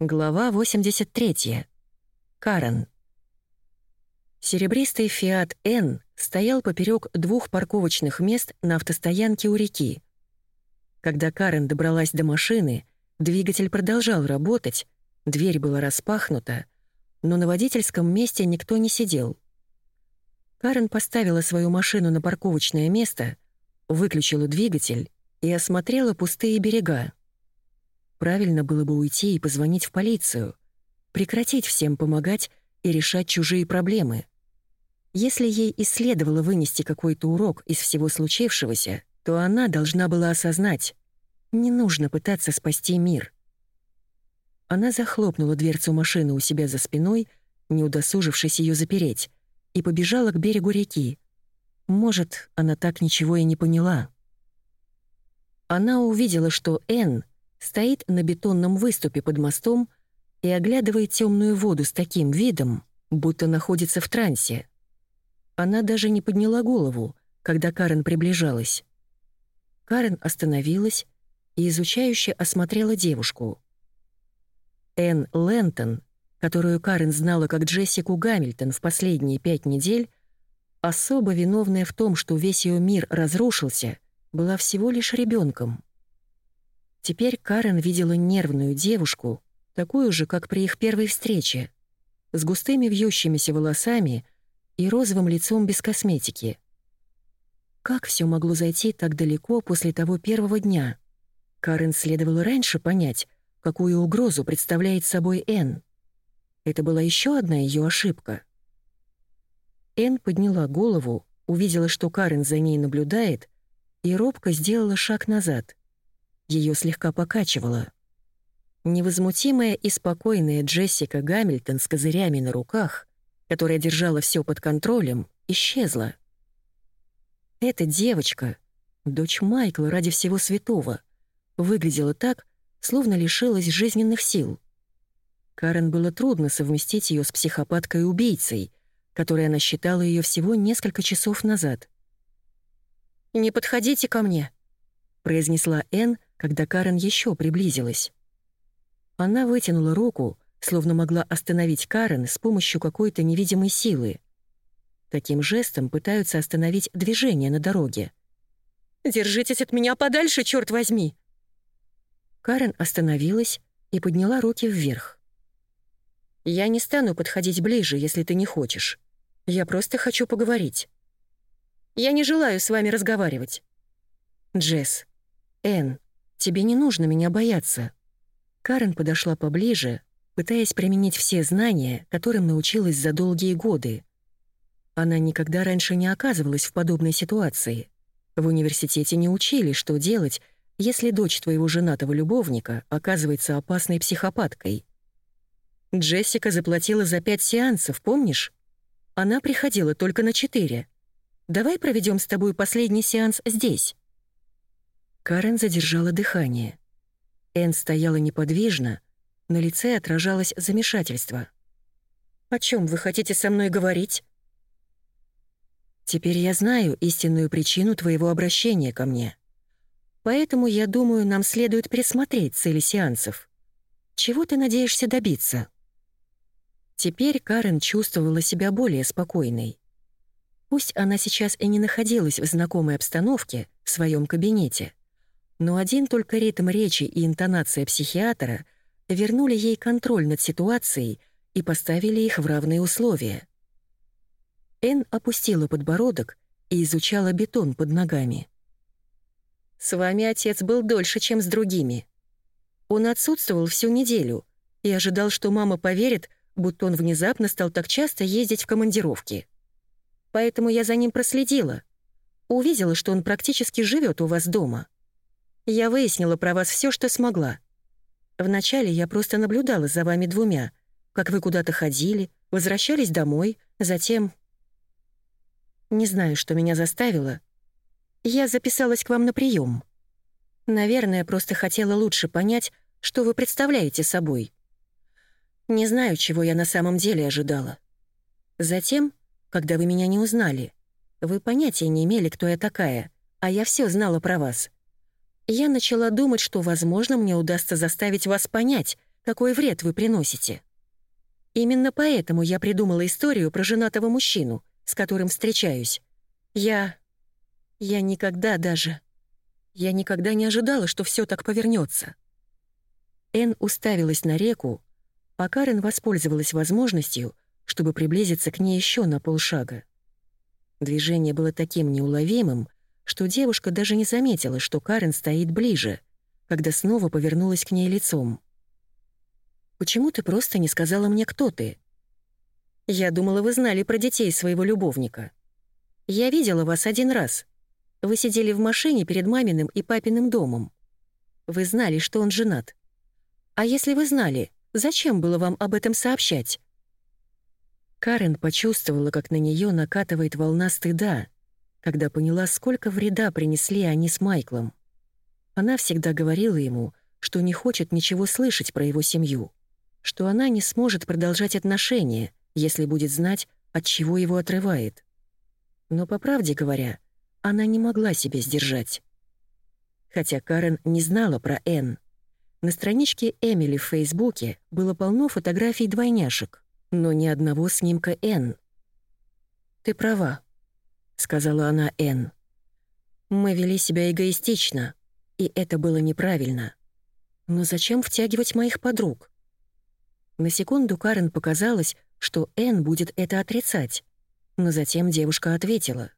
Глава 83. Карен. Серебристый «Фиат Н» стоял поперек двух парковочных мест на автостоянке у реки. Когда Карен добралась до машины, двигатель продолжал работать, дверь была распахнута, но на водительском месте никто не сидел. Карен поставила свою машину на парковочное место, выключила двигатель и осмотрела пустые берега. Правильно было бы уйти и позвонить в полицию, прекратить всем помогать и решать чужие проблемы. Если ей и следовало вынести какой-то урок из всего случившегося, то она должна была осознать, не нужно пытаться спасти мир. Она захлопнула дверцу машины у себя за спиной, не удосужившись ее запереть, и побежала к берегу реки. Может, она так ничего и не поняла. Она увидела, что Энн стоит на бетонном выступе под мостом и оглядывает темную воду с таким видом, будто находится в трансе. Она даже не подняла голову, когда Карен приближалась. Карен остановилась и изучающе осмотрела девушку. Энн Лэнтон, которую Карен знала как Джессику Гамильтон в последние пять недель, особо виновная в том, что весь ее мир разрушился, была всего лишь ребенком. Теперь Карен видела нервную девушку, такую же, как при их первой встрече, с густыми вьющимися волосами и розовым лицом без косметики. Как все могло зайти так далеко после того первого дня? Карен следовало раньше понять, какую угрозу представляет собой Энн. Это была еще одна ее ошибка. Энн подняла голову, увидела, что Карен за ней наблюдает, и робко сделала шаг назад — ее слегка покачивало. Невозмутимая и спокойная Джессика Гамильтон с козырями на руках, которая держала все под контролем, исчезла. Эта девочка, дочь Майкла ради всего святого, выглядела так, словно лишилась жизненных сил. Карен было трудно совместить ее с психопаткой-убийцей, которой она считала ее всего несколько часов назад. «Не подходите ко мне», — произнесла Энн, когда Карен еще приблизилась. Она вытянула руку, словно могла остановить Карен с помощью какой-то невидимой силы. Таким жестом пытаются остановить движение на дороге. «Держитесь от меня подальше, черт возьми!» Карен остановилась и подняла руки вверх. «Я не стану подходить ближе, если ты не хочешь. Я просто хочу поговорить. Я не желаю с вами разговаривать. Джесс, Энн, Тебе не нужно меня бояться». Карен подошла поближе, пытаясь применить все знания, которым научилась за долгие годы. Она никогда раньше не оказывалась в подобной ситуации. В университете не учили, что делать, если дочь твоего женатого любовника оказывается опасной психопаткой. Джессика заплатила за пять сеансов, помнишь? Она приходила только на четыре. Давай проведем с тобой последний сеанс здесь. Карен задержала дыхание. Энн стояла неподвижно, на лице отражалось замешательство. «О чем вы хотите со мной говорить?» «Теперь я знаю истинную причину твоего обращения ко мне. Поэтому, я думаю, нам следует пересмотреть цели сеансов. Чего ты надеешься добиться?» Теперь Карен чувствовала себя более спокойной. Пусть она сейчас и не находилась в знакомой обстановке, в своем кабинете — но один только ритм речи и интонация психиатра вернули ей контроль над ситуацией и поставили их в равные условия. Эн опустила подбородок и изучала бетон под ногами. «С вами отец был дольше, чем с другими. Он отсутствовал всю неделю и ожидал, что мама поверит, будто он внезапно стал так часто ездить в командировки. Поэтому я за ним проследила. Увидела, что он практически живет у вас дома. Я выяснила про вас все, что смогла. Вначале я просто наблюдала за вами двумя, как вы куда-то ходили, возвращались домой, затем... Не знаю, что меня заставило. Я записалась к вам на прием. Наверное, просто хотела лучше понять, что вы представляете собой. Не знаю, чего я на самом деле ожидала. Затем, когда вы меня не узнали, вы понятия не имели, кто я такая, а я все знала про вас. Я начала думать, что, возможно, мне удастся заставить вас понять, какой вред вы приносите. Именно поэтому я придумала историю про женатого мужчину, с которым встречаюсь. Я... я никогда даже... Я никогда не ожидала, что все так повернется. Эн уставилась на реку, а Карен воспользовалась возможностью, чтобы приблизиться к ней еще на полшага. Движение было таким неуловимым, что девушка даже не заметила, что Карен стоит ближе, когда снова повернулась к ней лицом. «Почему ты просто не сказала мне, кто ты?» «Я думала, вы знали про детей своего любовника. Я видела вас один раз. Вы сидели в машине перед маминым и папиным домом. Вы знали, что он женат. А если вы знали, зачем было вам об этом сообщать?» Карен почувствовала, как на нее накатывает волна стыда, когда поняла, сколько вреда принесли они с Майклом. Она всегда говорила ему, что не хочет ничего слышать про его семью, что она не сможет продолжать отношения, если будет знать, от чего его отрывает. Но, по правде говоря, она не могла себя сдержать. Хотя Карен не знала про Энн. На страничке Эмили в Фейсбуке было полно фотографий двойняшек, но ни одного снимка Энн. «Ты права», — сказала она Энн. «Мы вели себя эгоистично, и это было неправильно. Но зачем втягивать моих подруг?» На секунду Карен показалось, что Энн будет это отрицать, но затем девушка ответила.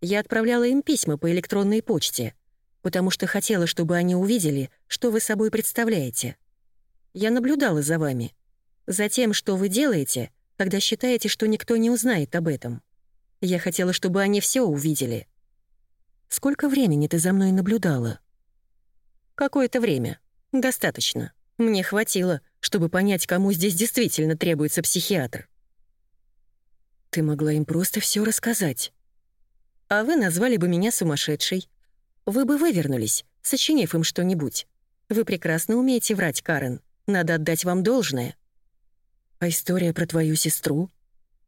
«Я отправляла им письма по электронной почте, потому что хотела, чтобы они увидели, что вы собой представляете. Я наблюдала за вами, за тем, что вы делаете, когда считаете, что никто не узнает об этом. Я хотела, чтобы они все увидели. Сколько времени ты за мной наблюдала? Какое-то время. Достаточно. Мне хватило, чтобы понять, кому здесь действительно требуется психиатр. Ты могла им просто все рассказать. А вы назвали бы меня сумасшедшей. Вы бы вывернулись, сочинив им что-нибудь. Вы прекрасно умеете врать, Карен. Надо отдать вам должное. А история про твою сестру?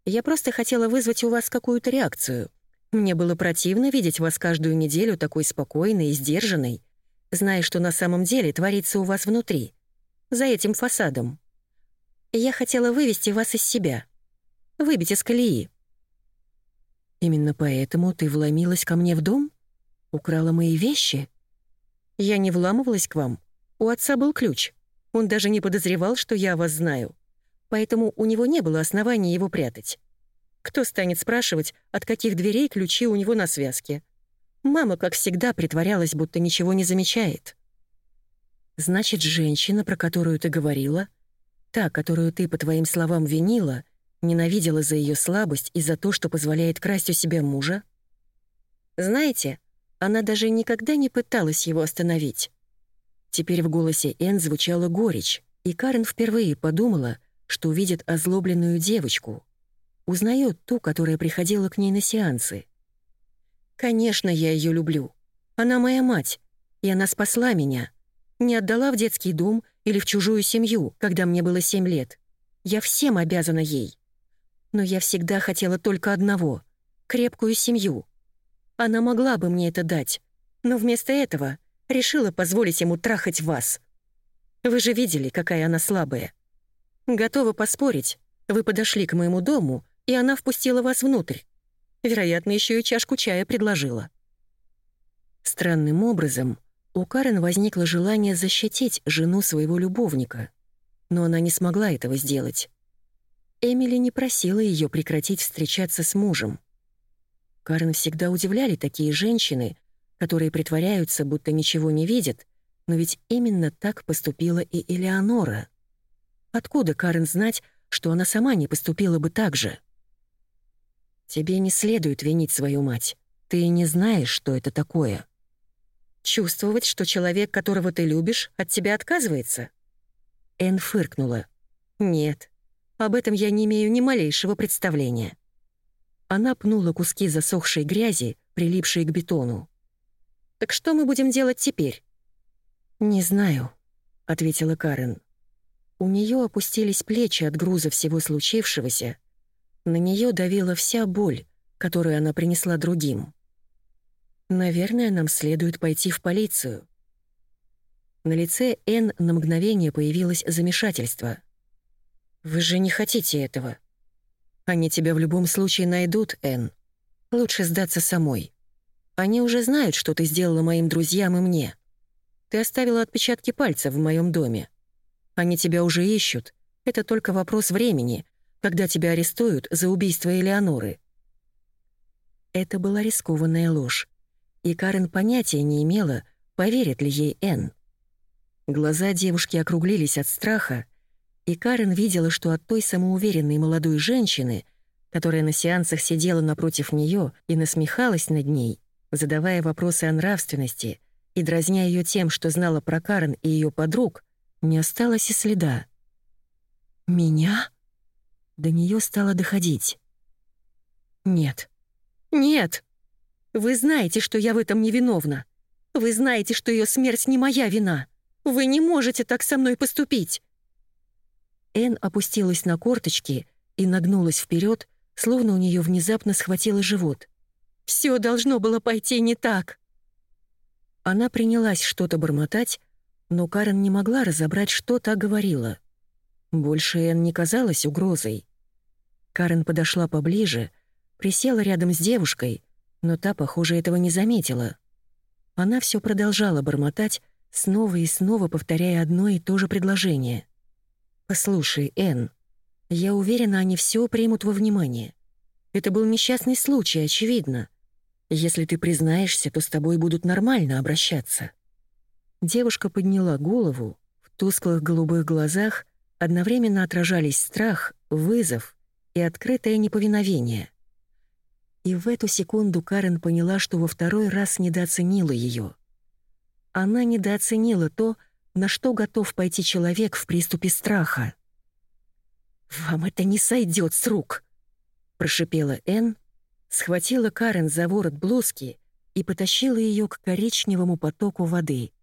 Я просто хотела вызвать у вас какую-то реакцию. Мне было противно видеть вас каждую неделю такой спокойной и сдержанной, зная, что на самом деле творится у вас внутри, за этим фасадом. Я хотела вывести вас из себя, выбить из колеи. Именно поэтому ты вломилась ко мне в дом? Украла мои вещи? Я не вламывалась к вам. У отца был ключ. Он даже не подозревал, что я вас знаю поэтому у него не было оснований его прятать. Кто станет спрашивать, от каких дверей ключи у него на связке? Мама, как всегда, притворялась, будто ничего не замечает. Значит, женщина, про которую ты говорила, та, которую ты, по твоим словам, винила, ненавидела за ее слабость и за то, что позволяет красть у себя мужа? Знаете, она даже никогда не пыталась его остановить. Теперь в голосе Энн звучала горечь, и Карен впервые подумала, что увидит озлобленную девочку. Узнает ту, которая приходила к ней на сеансы. «Конечно, я ее люблю. Она моя мать, и она спасла меня. Не отдала в детский дом или в чужую семью, когда мне было семь лет. Я всем обязана ей. Но я всегда хотела только одного — крепкую семью. Она могла бы мне это дать, но вместо этого решила позволить ему трахать вас. Вы же видели, какая она слабая. Готова поспорить. Вы подошли к моему дому, и она впустила вас внутрь. Вероятно, еще и чашку чая предложила. Странным образом у Карен возникло желание защитить жену своего любовника, но она не смогла этого сделать. Эмили не просила ее прекратить встречаться с мужем. Карен всегда удивляли такие женщины, которые притворяются, будто ничего не видят, но ведь именно так поступила и Элеонора. Откуда Карен знать, что она сама не поступила бы так же? Тебе не следует винить свою мать. Ты не знаешь, что это такое. Чувствовать, что человек, которого ты любишь, от тебя отказывается? Эн фыркнула. Нет, об этом я не имею ни малейшего представления. Она пнула куски засохшей грязи, прилипшие к бетону. «Так что мы будем делать теперь?» «Не знаю», — ответила Карен. У нее опустились плечи от груза всего случившегося. На нее давила вся боль, которую она принесла другим. Наверное, нам следует пойти в полицию. На лице Энн на мгновение появилось замешательство. «Вы же не хотите этого. Они тебя в любом случае найдут, Энн. Лучше сдаться самой. Они уже знают, что ты сделала моим друзьям и мне. Ты оставила отпечатки пальцев в моем доме. Они тебя уже ищут. Это только вопрос времени, когда тебя арестуют за убийство Элеоноры». Это была рискованная ложь, и Карен понятия не имела, поверит ли ей Энн. Глаза девушки округлились от страха, и Карен видела, что от той самоуверенной молодой женщины, которая на сеансах сидела напротив нее и насмехалась над ней, задавая вопросы о нравственности и дразня ее тем, что знала про Карен и ее подруг, не осталось и следа. «Меня?» До нее стало доходить. «Нет. Нет! Вы знаете, что я в этом не виновна. Вы знаете, что ее смерть не моя вина. Вы не можете так со мной поступить!» Эн опустилась на корточки и нагнулась вперед, словно у нее внезапно схватило живот. «Все должно было пойти не так!» Она принялась что-то бормотать, но Карен не могла разобрать, что та говорила. Больше Эн не казалась угрозой. Карен подошла поближе, присела рядом с девушкой, но та, похоже, этого не заметила. Она все продолжала бормотать, снова и снова повторяя одно и то же предложение. «Послушай, Энн, я уверена, они все примут во внимание. Это был несчастный случай, очевидно. Если ты признаешься, то с тобой будут нормально обращаться». Девушка подняла голову, в тусклых голубых глазах одновременно отражались страх, вызов и открытое неповиновение. И в эту секунду Карен поняла, что во второй раз недооценила ее. Она недооценила то, на что готов пойти человек в приступе страха. «Вам это не сойдет с рук!» — прошипела Энн, схватила Карен за ворот блузки и потащила ее к коричневому потоку воды —